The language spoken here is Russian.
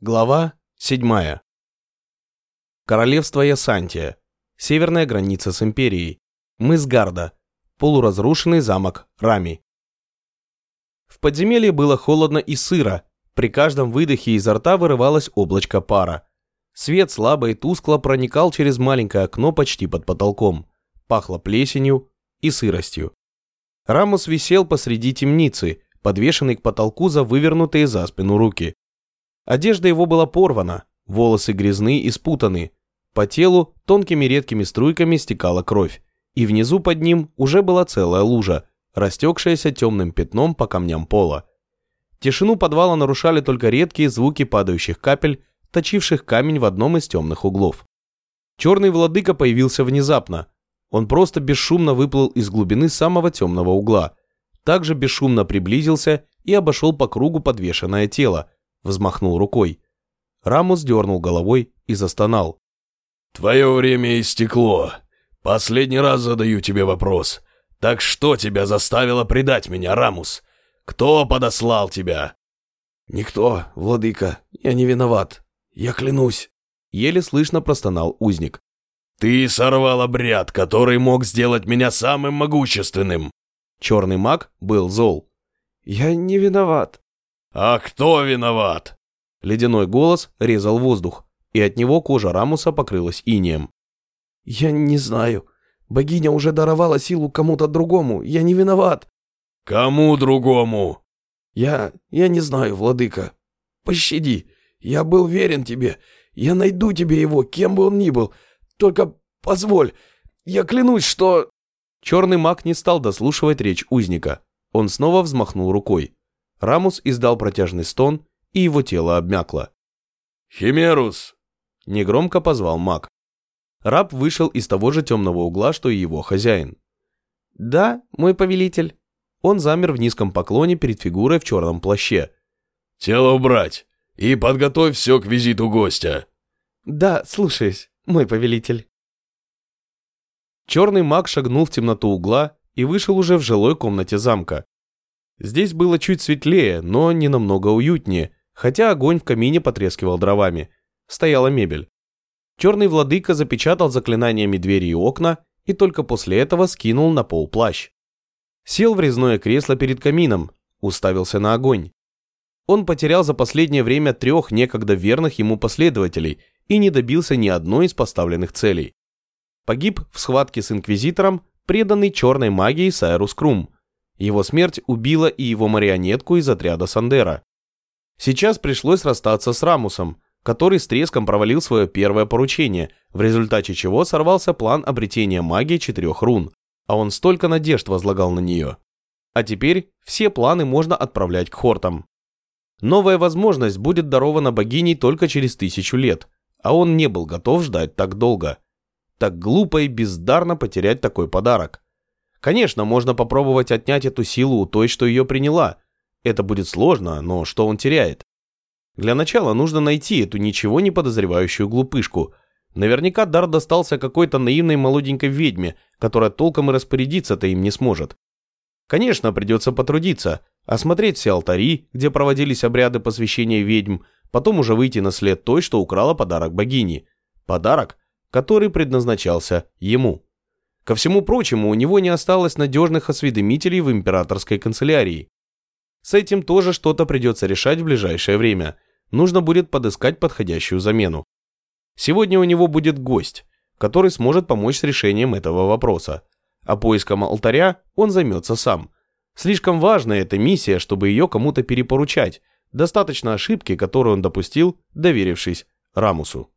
Глава 7. Королевство Ясантия. Северная граница с империей. Мыс Гарда. Полуразрушенный замок Рами. В подземелье было холодно и сыро. При каждом выдохе изо рта вырывалось облачко пара. Свет слабо и тускло проникал через маленькое окно почти под потолком. Пахло плесенью и сыростью. Рамус висел посреди темницы, подвешенный к потолку за вывернутые за спину руки. Одежда его была порвана, волосы грязны и спутаны. По телу тонкими редкими струйками стекала кровь, и внизу под ним уже была целая лужа, растекшаяся темным пятном по камням пола. Тишину подвала нарушали только редкие звуки падающих капель, точивших камень в одном из темных углов. Черный владыка появился внезапно. Он просто бесшумно выплыл из глубины самого темного угла. Также бесшумно приблизился и обошел по кругу подвешенное тело, взмахнул рукой. Рамус дернул головой и застонал. «Твое время истекло. Последний раз задаю тебе вопрос. Так что тебя заставило предать меня, Рамус? Кто подослал тебя?» «Никто, владыка, я не виноват. Я клянусь», — еле слышно простонал узник. «Ты сорвал обряд, который мог сделать меня самым могущественным». Черный маг был зол. «Я не виноват», «А кто виноват?» Ледяной голос резал воздух, и от него кожа Рамуса покрылась инеем. «Я не знаю. Богиня уже даровала силу кому-то другому. Я не виноват». «Кому другому?» «Я... я не знаю, владыка. Пощади. Я был верен тебе. Я найду тебе его, кем бы он ни был. Только позволь. Я клянусь, что...» Черный маг не стал дослушивать речь узника. Он снова взмахнул рукой. Рамус издал протяжный стон, и его тело обмякло. «Химерус!» – негромко позвал маг. Раб вышел из того же темного угла, что и его хозяин. «Да, мой повелитель». Он замер в низком поклоне перед фигурой в черном плаще. «Тело убрать и подготовь все к визиту гостя». «Да, слушаюсь, мой повелитель». Черный маг шагнул в темноту угла и вышел уже в жилой комнате замка. Здесь было чуть светлее, но не намного уютнее, хотя огонь в камине потрескивал дровами. Стояла мебель. Черный владыка запечатал заклинаниями двери и окна и только после этого скинул на пол плащ. Сел в резное кресло перед камином, уставился на огонь. Он потерял за последнее время трех некогда верных ему последователей и не добился ни одной из поставленных целей. Погиб в схватке с инквизитором преданный черной магией Сайрус Крум – его смерть убила и его марионетку из отряда Сандера. Сейчас пришлось расстаться с Рамусом, который с треском провалил свое первое поручение, в результате чего сорвался план обретения магии четырех рун, а он столько надежд возлагал на нее. А теперь все планы можно отправлять к Хортам. Новая возможность будет дарована богиней только через тысячу лет, а он не был готов ждать так долго. Так глупо и бездарно потерять такой подарок. Конечно, можно попробовать отнять эту силу у той, что ее приняла. Это будет сложно, но что он теряет? Для начала нужно найти эту ничего не подозревающую глупышку. Наверняка дар достался какой-то наивной молоденькой ведьме, которая толком и распорядиться-то им не сможет. Конечно, придется потрудиться, осмотреть все алтари, где проводились обряды посвящения ведьм, потом уже выйти на след той, что украла подарок богини. Подарок, который предназначался ему. Ко всему прочему, у него не осталось надежных осведомителей в императорской канцелярии. С этим тоже что-то придется решать в ближайшее время. Нужно будет подыскать подходящую замену. Сегодня у него будет гость, который сможет помочь с решением этого вопроса. А поиском алтаря он займется сам. Слишком важная эта миссия, чтобы ее кому-то перепоручать. Достаточно ошибки, которую он допустил, доверившись Рамусу.